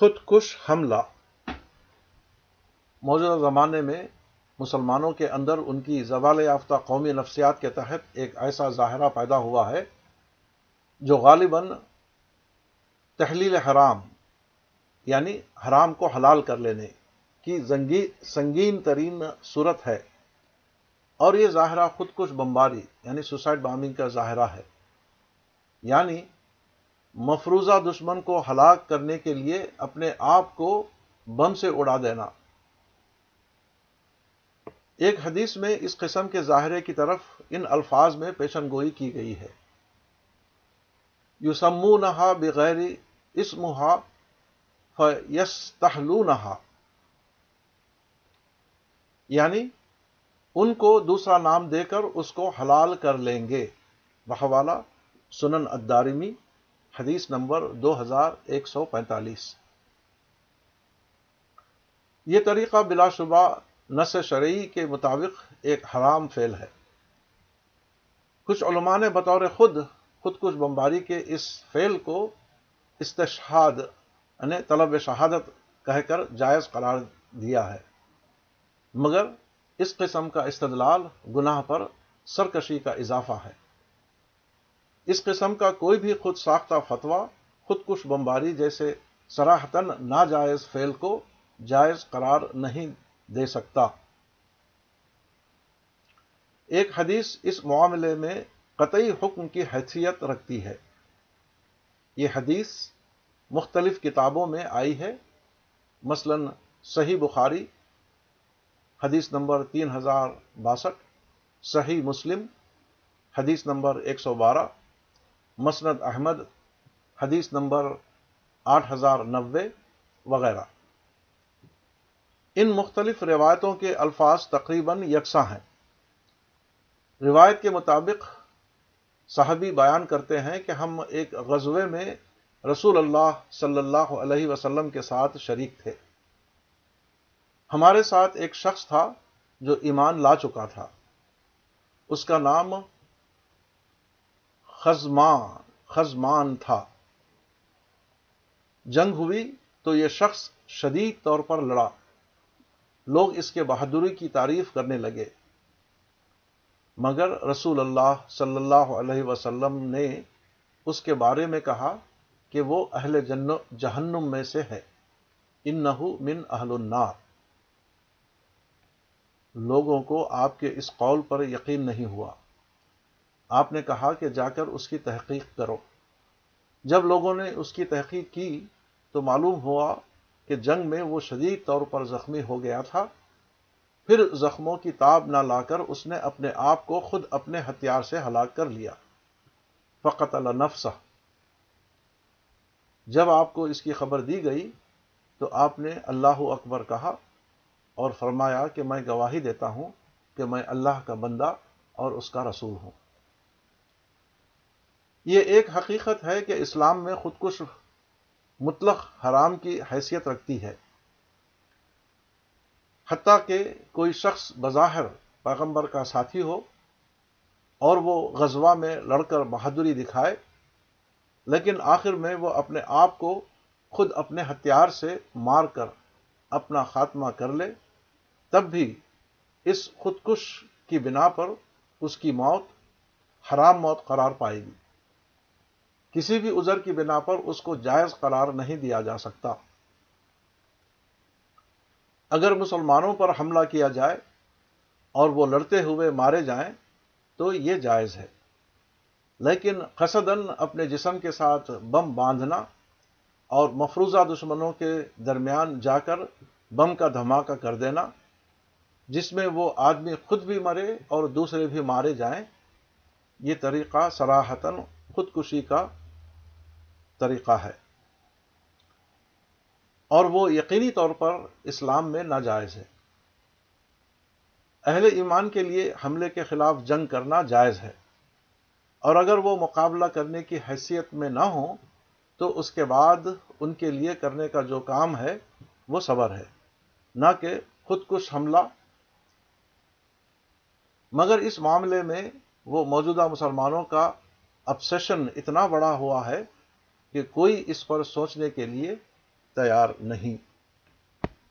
خود کش حملہ۔ موجودہ زمانے میں مسلمانوں کے اندر ان کی زوال یافتہ قومی نفسیات کے تحت ایک ایسا ظاہرہ پیدا ہوا ہے، جو غالباً تحلیل حرام یعنی حرام کو حلال کر لینے کی سنگین ترین صورت ہے۔ اور یہ ظاہرہ خود کش بمباری یعنی سوسائڈ بامبنگ کا ظاہرہ ہے۔ یعنی مفروضہ دشمن کو ہلاک کرنے کے لیے اپنے آپ کو بم سے اڑا دینا۔ ایک حدیث میں اس قسم کے ظاہرے کی طرف ان الفاظ میں پیشن گوئی کی گئی ہے۔ یوسمو نہا بغیر اسمہا فیس تہلو نہا یعنی ان کو دوسرا نام دے کر اس کو حلال کر لیں گے۔ بحوالہ سنن ادارمی حدیث نمبر دو ہزار ایک سو پینتالیس۔ یہ طریقہ بلا شبہ نس شرعی کے مطابق ایک حرام فعل ہے۔ کچھ علماء نے بطور خود خود کچھ بمباری کے اس فعل کو استشہاد یعنی طلب شہادت کہہ کر جائز قرار دیا ہے۔ مگر اس قسم کا استدلال گناہ پر سرکشی کا اضافہ ہے۔ اس قسم کا کوئی بھی خود ساختہ فتویٰ، خود کش بمباری جیسے سراہتن ناجائز فعل کو جائز قرار نہیں دے سکتا۔ ایک حدیث اس معاملے میں قطعی حکم کی حیثیت رکھتی ہے۔ یہ حدیث مختلف کتابوں میں آئی ہے۔ مثلا صحیح بخاری، حدیث نمبر تین ہزار باسٹھ، صحیح مسلم، حدیث نمبر ایک سو بارہ مسند احمد، حدیث نمبر آٹھ ہزار نوے وغیرہ۔ ان مختلف روایتوں کے الفاظ تقریباً یکساں ہیں۔ روایت کے مطابق صحابی بیان کرتے ہیں کہ ہم ایک غزوے میں رسول اللہ صلی اللہ علیہ وسلم کے ساتھ شریک تھے۔ ہمارے ساتھ ایک شخص تھا جو ایمان لا چکا تھا۔ اس کا نام خزمان خزمان تھا۔ جنگ ہوئی تو یہ شخص شدید طور پر لڑا۔ لوگ اس کے بہادری کی تعریف کرنے لگے۔ مگر رسول اللہ صلی اللہ علیہ وسلم نے اس کے بارے میں کہا کہ وہ اہل جہنم میں سے ہے۔ ان من اہل النار۔ لوگوں کو آپ کے اس قول پر یقین نہیں ہوا۔ آپ نے کہا کہ جا کر اس کی تحقیق کرو۔ جب لوگوں نے اس کی تحقیق کی تو معلوم ہوا کہ جنگ میں وہ شدید طور پر زخمی ہو گیا تھا۔ پھر زخموں کی تاب نہ لا کر اس نے اپنے آپ کو خود اپنے ہتھیار سے ہلاک کر لیا۔ فقط النفس جب آپ کو اس کی خبر دی گئی تو آپ نے اللہ اکبر کہا اور فرمایا کہ میں گواہی دیتا ہوں کہ میں اللہ کا بندہ اور اس کا رسول ہوں۔ یہ ایک حقیقت ہے کہ اسلام میں خودکش مطلق حرام کی حیثیت رکھتی ہے۔ حتیٰ کہ کوئی شخص بظاہر پیغمبر کا ساتھی ہو اور وہ غزوہ میں لڑ کر بہادری دکھائے، لیکن آخر میں وہ اپنے آپ کو خود اپنے ہتھیار سے مار کر اپنا خاتمہ کر لے، تب بھی اس خودکش کی بنا پر اس کی موت، حرام موت قرار پائے گی۔ کسی بھی عذر کی بنا پر اس کو جائز قرار نہیں دیا جا سکتا۔ اگر مسلمانوں پر حملہ کیا جائے اور وہ لڑتے ہوئے مارے جائیں تو یہ جائز ہے۔ لیکن قصدن اپنے جسم کے ساتھ بم باندھنا اور مفروضہ دشمنوں کے درمیان جا کر بم کا دھماکہ کر دینا، جس میں وہ آدمی خود بھی مرے اور دوسرے بھی مارے جائیں، یہ طریقہ سراہتاً خودکشی کا طریقہ ہے۔ اور وہ یقینی طور پر اسلام میں ناجائز ہے۔ اہل ایمان کے لیے حملے کے خلاف جنگ کرنا جائز ہے۔ اور اگر وہ مقابلہ کرنے کی حیثیت میں نہ ہوں، تو اس کے بعد ان کے لیے کرنے کا جو کام ہے، وہ صبر ہے۔ نہ کہ خود کش حملہ۔ مگر اس معاملے میں وہ موجودہ مسلمانوں کا اپسیشن اتنا بڑا ہوا ہے کہ کوئی اس پر سوچنے کے لیے تیار نہیں